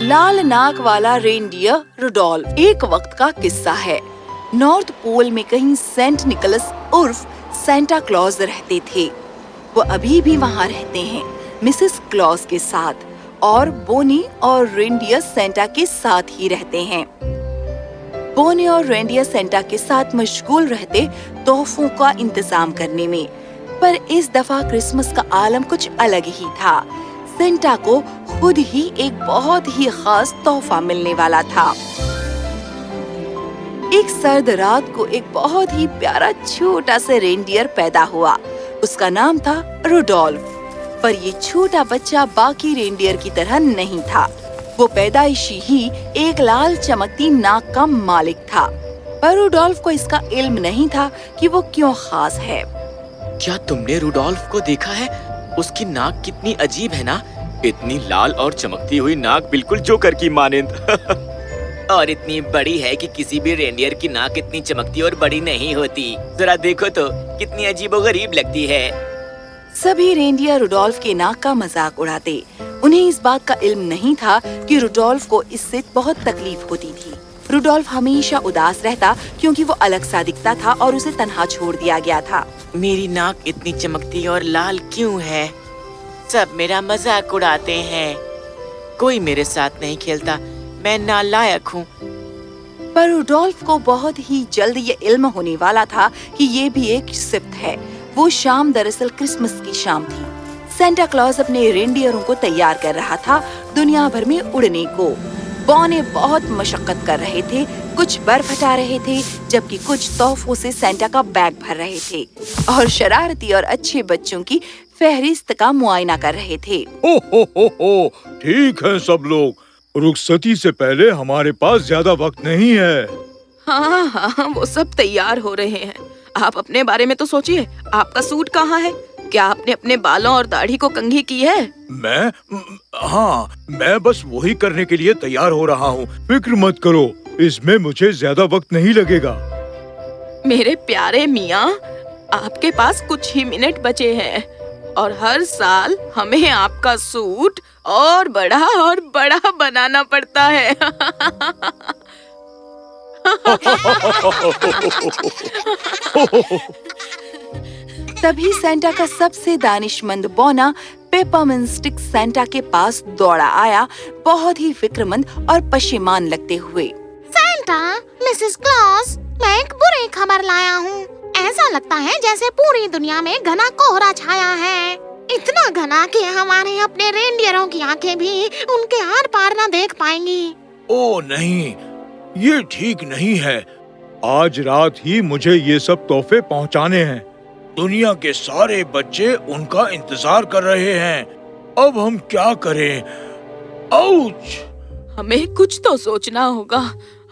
لال ناک والا reindeer Rudolf ایک وقت کا قصہ ہے۔ نارتھ پول میں کہیں سینٹ نکلس عرف سینٹا کلوز رہتے تھے۔ وہ ابھی بھی وہاں رہتے ہیں مسز کلوز کے ساتھ۔ اور بونی اور رینڈیئر سینٹا کے ساتھ ہی رہتے ہیں۔ بونے اور رینڈیئر سینٹا کے ساتھ مشغول رہتے تحفوں کا انتظام کرنے میں۔ پر اس دفعہ کرسمس کا عالم کچھ الگ ہی تھا۔ سینٹا کو خود ہی ایک بہت ہی خاص تحفہ ملنے والا تھا۔ ایک سرد رات کو ایک بہت ہی پیارا چھوٹا سا رینڈیئر پیدا ہوا۔ اس کا نام تھا روڈولف پر یہ چھوٹا بچہ باقی رینڈیئر کی طرح نہیں تھا۔ وہ پیدائشی ہی ایک لال چمکتی ناک کا مالک تھا۔ پر روڈولف کو اس کا علم نہیں تھا کہ وہ کیوں خاص ہے۔ کیا تم نے روڈولف کو دیکھا ہے؟ اس کی ناک کتنی عجیب ہے نا؟ اتنی لال اور چمکتی ہوئی ناک بالکل جوکر کی مانند۔ اور اتنی بڑی ہے کہ کسی بھی رینڈیئر کی ناک اتنی چمکتی اور بڑی نہیں ہوتی۔ ذرا دیکھو تو کتنی عجیب و غریب لگتی ہے۔ سبھی رینڈیئر روڈولف کے ناک کا مذاق اڑاتے۔ انہیں اس بات کا علم نہیں تھا کہ روڈولف کو اس سے بہت تکلیف ہوتی تھی۔ روڈولف ہمیشہ اداس رہتا کیونکہ وہ الگ سا دکھتا تھا اور اسے تنہا چھوڑ دیا گیا تھا۔ میری ناک اتنی چمکتی اور لال کیوں ہے؟ سب میرا مذاق اڑاتے ہیں۔ کوئی میرے ساتھ نہیں کھیلتا۔ میں نالائق ہوں۔ پر روڈولف کو بہت ہی جلد یہ علم ہونے والا تھا کہ یہ بھی ایک صفت ہے۔ وہ شام دراصل کرسمس کی شام تھی۔ سینٹا کلوز اپنے رینڈیئروں کو تیار کر رہا تھا دنیا بھر میں اڑنے کو۔ بونے بہت مشقت کر رہے تھے، کچھ برف ہٹا رہے تھے، جبکہ کچھ تحفوں سے سینٹا کا بیگ بھر رہے تھے۔ اور شرارتی اور اچھے بچوں کی فہرست کا معائنہ کر رہے تھے۔ ہو ہو ہو ٹھیک ہے سب لوگ۔ رخصتی سے پہلے ہمارے پاس زیادہ وقت نہیں ہے۔ ہاں ہاں وہ سب تیار ہو رہے ہیں۔ آپ اپنے بارے میں تو سوچیے آپ کا سوٹ کہاں ہے؟ کیا آپ نے اپنے بالوں اور داڑھی کو کنگھی کی ہے؟ میں ہاں میں بس وہی کرنے کے لیے تیار ہو رہا ہوں۔ فکر مت کرو اس میں مجھے زیادہ وقت نہیں لگے گا۔ میرے پیارے میاں آپ کے پاس کچھ ہی منٹ بچے ہیں۔ اور ہر سال ہمیں آپ کا سوٹ اور بڑا اور بڑا بنانا پڑتا ہے۔ تبھی سینٹا کا سب سے دانش مند بونا پیپرمنسٹک سینٹا کے پاس دوڑا آیا بہت ہی فکر مند اور پشیمان لگتے ہوئے۔ سینٹا مسز کلاس میں ایک بری خبر لایا ہوں۔ ایسا لگتا ہے جیسے پوری دنیا میں گھنا کوہرا چھایا ہے۔ اتنا گھنا کہ ہمارے اپنے رینڈیئروں کی آنکھیں بھی ان کے آر پار نہ دیکھ پائیں گی۔ او نہیں یہ ٹھیک نہیں ہے۔ آج رات ہی مجھے یہ سب تحفے پہنچانے ہیں۔ دنیا کے سارے بچے ان کا انتظار کر رہے ہیں۔ اب ہم کیا کریں؟ اوچ! ہمیں کچھ تو سوچنا ہوگا۔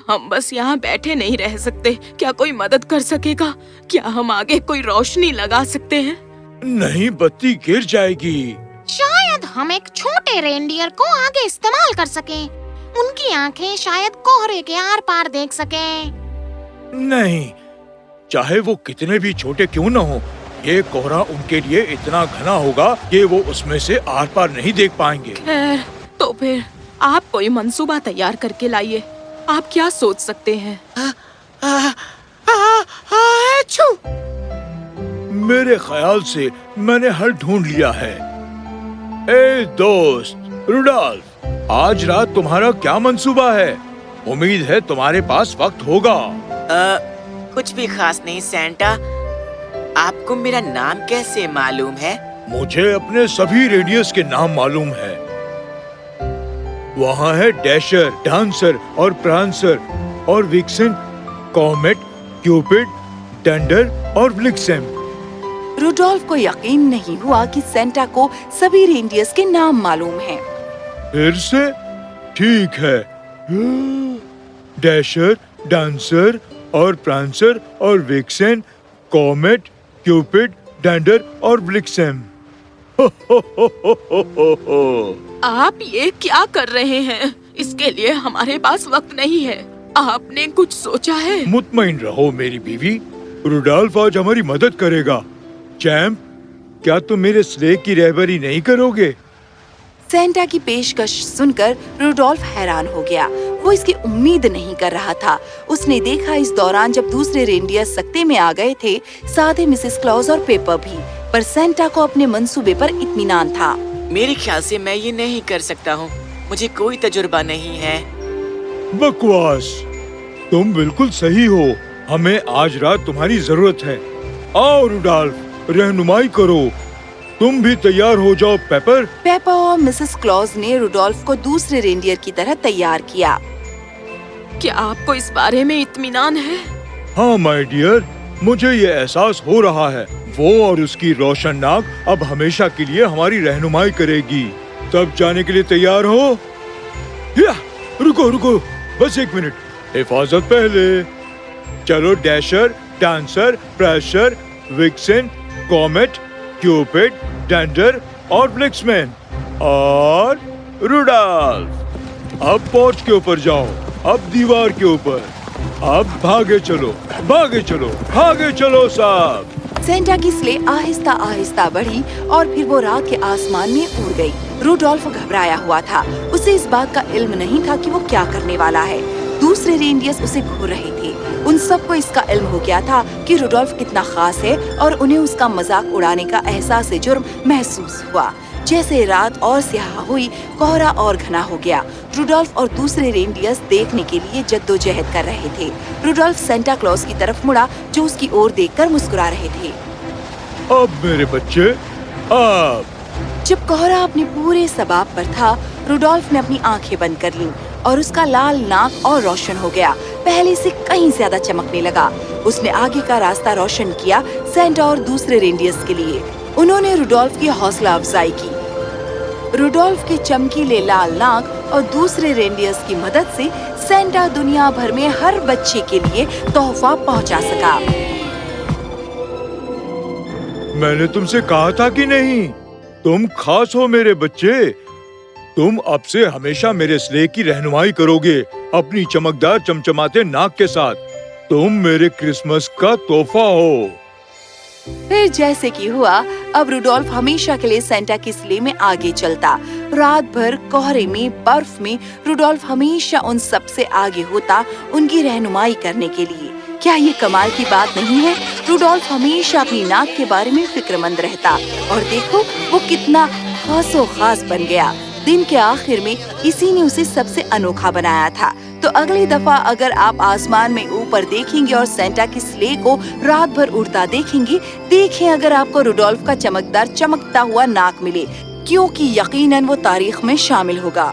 ہم بس یہاں بیٹھے نہیں رہ سکتے۔ کیا کوئی مدد کر سکے گا؟ کیا ہم آگے کوئی روشنی لگا سکتے ہیں؟ نہیں بتی گر جائے گی۔ شاید ہم ایک چھوٹے رینڈیئر کو آگے استعمال کر سکیں۔ ان کی آنکھیں شاید کوہرے کے آر پار دیکھ سکیں۔ نہیں چاہے وہ کتنے بھی چھوٹے کیوں نہ ہوں یہ کوہرا ان کے لیے اتنا گھنا ہوگا کہ وہ اس میں سے آر پار نہیں دیکھ پائیں گے۔ خیر تو پھر آپ کوئی منصوبہ تیار کر کے لائیے۔ آپ کیا سوچ سکتے ہیں؟ میرے خیال سے میں نے حل ڈھونڈ لیا ہے۔ اے دوست روڈالف آج رات تمہارا کیا منصوبہ ہے؟ امید ہے تمہارے پاس وقت ہوگا۔ کچھ بھی خاص نہیں سینٹا۔ آپ کو میرا نام کیسے معلوم ہے؟ مجھے اپنے سبھی ریڈیوس کے نام معلوم ہے۔ وہاں ہے ڈیشر ڈانسر اور پرانسر اور وکسن کومیٹ کیوپڈ ڈنڈر اور بلکسم روڈولف کو یقین نہیں ہوا کہ سینٹا کو سبھی رینڈیئرز کے نام معلوم ہیں۔ پھر سے ٹھیک ہے۔ ڈیشر ڈانسر اور پرانسر اور وکسن کومیٹ کیوپڈ ڈینڈر اور بلکسم آپ یہ کیا کر رہے ہیں؟ اس کے لیے ہمارے پاس وقت نہیں ہے۔ آپ نے کچھ سوچا ہے؟ مطمئن رہو میری بیوی روڈالف آج ہماری مدد کرے گا۔ چیمپ کیا تم میرے سلیک کی رہبری نہیں کرو گے؟ سینٹا کی پیشکش سن کر روڈولف حیران ہو گیا۔ وہ اس کی امید نہیں کر رہا تھا۔ اس نے دیکھا اس دوران جب دوسرے رینڈیئر سکتے میں آ گئے تھے ساتھ ہی مسز کلوز اور پیپر بھی۔ پر سینٹا کو اپنے منصوبے پر اطمینان تھا۔ میرے خیال سے میں یہ نہیں کر سکتا ہوں۔ مجھے کوئی تجربہ نہیں ہے۔ بکواس۔ تم بالکل صحیح ہو۔ ہمیں آج رات تمہاری ضرورت ہے۔ آؤ روڈالف رہنمائی کرو۔ تم بھی تیار ہو جاؤ پیپر۔ پیپر اور مسز کلوز نے روڈولف کو دوسرے رینڈیئر کی طرح تیار کیا۔ کیا آپ کو اس بارے میں اطمینان ہے؟ ہاں مائی ڈیئر مجھے یہ احساس ہو رہا ہے۔ وہ اور اس کی روشن ناک اب ہمیشہ کے لیے ہماری رہنمائی کرے گی۔ تب جانے کے لیے تیار ہو۔ رکو رکو، بس ایک منٹ۔ حفاظت پہلے۔ چلو، Dasher, Dancer, Prancer, Vixen, Comet Cupid Donder اور بلکس مین اور روڈالف۔ اب پورچ کے اوپر جاؤ۔ اب دیوار کے اوپر۔ اب بھاگے چلو۔ بھاگے چلو۔ بھاگے چلو صاحب۔ سینٹا کی سلے آہستہ آہستہ بڑھی اور پھر وہ رات کے آسمان میں اڑ گئی۔ روڈولف گھبرایا ہوا تھا۔ اسے اس بات کا علم نہیں تھا کہ وہ کیا کرنے والا ہے۔ دوسرے رینڈیئرز اسے گھور رہے تھے۔ ان سب کو اس کا علم ہو گیا تھا کہ روڈولف کتنا خاص ہے اور انہیں اس کا مذاق اڑانے کا احساس جرم محسوس ہوا۔ جیسے رات اور سیاہ ہوئی کوہرا اور گھنا ہو گیا۔ روڈولف اور دوسرے رینڈیئرز دیکھنے کے لیے جد و جہد کر رہے تھے۔ روڈولف سینٹا کلوز کی طرف مڑا جو اس کی اور دیکھ کر مسکرا رہے تھے۔ اب میرے بچے اب۔ جب کوہرا اپنے پورے سباب پر تھا روڈولف نے اپنی آنکھیں بند کر لیں اور اس کا لال ناک اور روشن ہو گیا۔ پہلے سے کہیں زیادہ چمکنے لگا۔ اس نے آگے کا راستہ روشن کیا سینٹا اور دوسرے رینڈیئرز کے لیے۔ انہوں نے روڈولف کی حوصلہ افزائی کی۔ روڈولف کے چمکیلے لال ناک اور دوسرے رینڈیئرز کی مدد سے سینٹا دنیا بھر میں ہر بچے کے لیے تحفہ پہنچا سکا۔ میں نے تم سے کہا تھا کہ نہیں تم خاص ہو میرے بچے۔ تم اب سے ہمیشہ میرے سلے کی رہنمائی کرو گے اپنی چمکدار چمچماتے ناک کے ساتھ۔ تم میرے کرسمس کا تحفہ ہو۔ پھر جیسے کی ہوا اب روڈولف ہمیشہ کے لیے سینٹا کی سلے میں آگے چلتا۔ رات بھر کوہرے میں، برف میں روڈولف ہمیشہ ان سب سے آگے ہوتا، ان کی رہنمائی کرنے کے لیے۔ کیا یہ کمال کی بات نہیں ہے؟ روڈولف ہمیشہ اپنی ناک کے بارے میں فکر مند رہتا۔ اور دیکھو، وہ کتنا خاص و خاص بن گیا۔ دن کے آخر میں اسی نے اسے سب سے انوکھا بنایا تھا۔ تو اگلی دفعہ اگر آپ آسمان میں اوپر دیکھیں گے اور سینٹا کی سلے کو رات بھر اڑتا دیکھیں گے، دیکھیں اگر آپ کو روڈولف کا چمکدار چمکتا ہوا ناک ملے، کیونکہ یقیناً وہ تاریخ میں شامل ہوگا۔